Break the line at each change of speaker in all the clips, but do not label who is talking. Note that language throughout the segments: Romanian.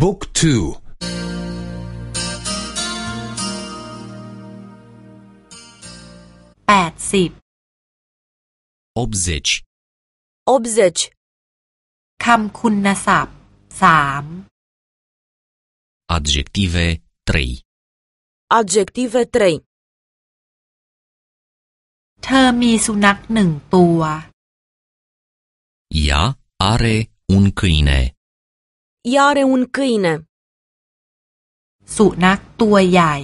บุ๊กทู
แปดสิบ
80
คำคุณศัพท์สาม
adjective 3
Adjective 3.
เธอมีสุนัขหนึ่งตัว
Ea are un câine.
Ea are un câine.
สุนัขตัวใหญ่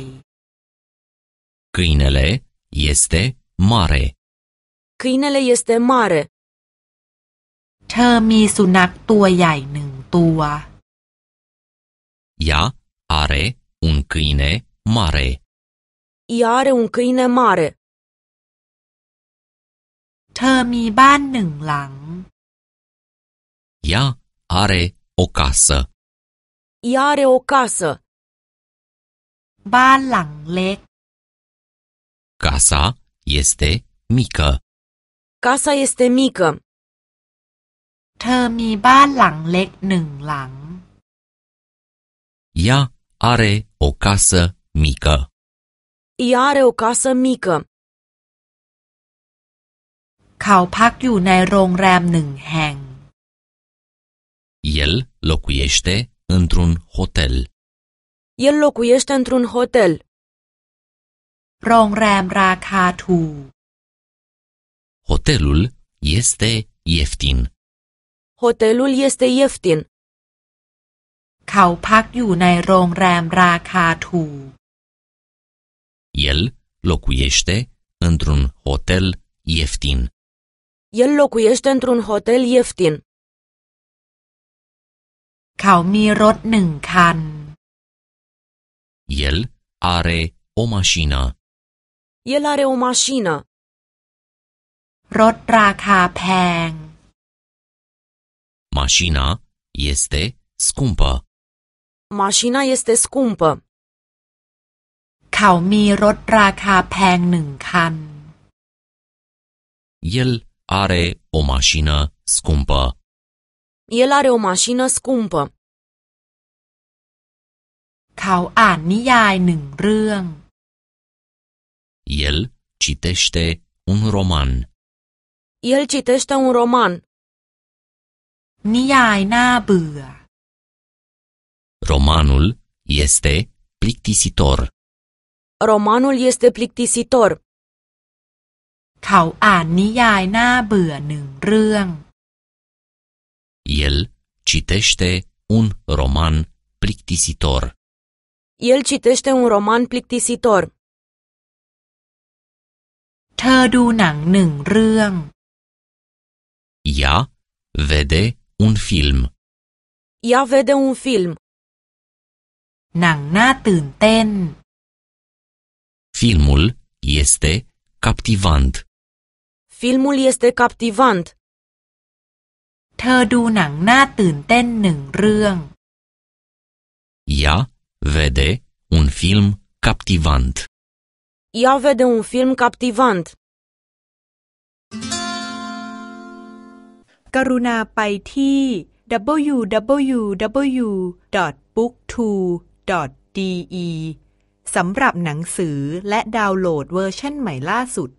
Câinele este mare.
Câinele este mare.
เธอมีสุนัขตัวใหญ่หนึ่งตัว
Ea are un câine mare.
Ea are un câine mare.
เธอมีบ้านหนึ่งหลัง
Ea are o casă.
Ea are o casă.
บ้านหลังเล็ก
Casa este mică.
Casa este mică.
เธอมีบ้านหลังเล็กหนึ่งหลัง
Ea are o casă mică.
Ea are o casă mică.
เขาพักอยู่ในโรงแรมหนึ่งแห่ง
El locuiește într-un hotel.
El locuiește într-un hotel.
โรงแรมราคาถูก
Hotelul este ieftin.
Hotelul este ieftin.
เขาพักอยู่ในโรงแรมราคาถูก
El locuiește într-un hotel ieftin.
El locuiește într-un hotel ieftin.
เขามีรถหนึ่งคัน
El are o mașină.
El are o mașină.
รถราคาแพง
Mașina este scumpă.
Mașina este scumpă.
เขามีรถราคาแพงหนึ่งคัน
El are o mașină scumpă.
El are o mașină scumpă.
เขาอ่านนิยายหนึ่งเรื่อง
El citește un roman.
El citește un roman.
นิยายน่าเบื่อ
Romanul este plictisitor.
Romanul este plictisitor.
เขาอ่านนิยายน่าเบื่อหนึ่งเรื่อง
El citește un roman plictisitor.
El citește un roman plictisitor.
เธอดูหนังหนึ่งเรื่อง
Ea vede un film.
Ea vede un film.
หนังน่าตื่นเต้น
Filmul este captivant.
Filmul este captivant.
เธอดูหนังน่าตื่นเต้นหนึ่งเรื่อง
Ea vede un film captivant.
Ea vede un film captivant.
กรุณาไปที่ www.booktwo.de สำหรับหนังสือและดาวน์โหลดเวอร์ชันใหม่ล่าสุด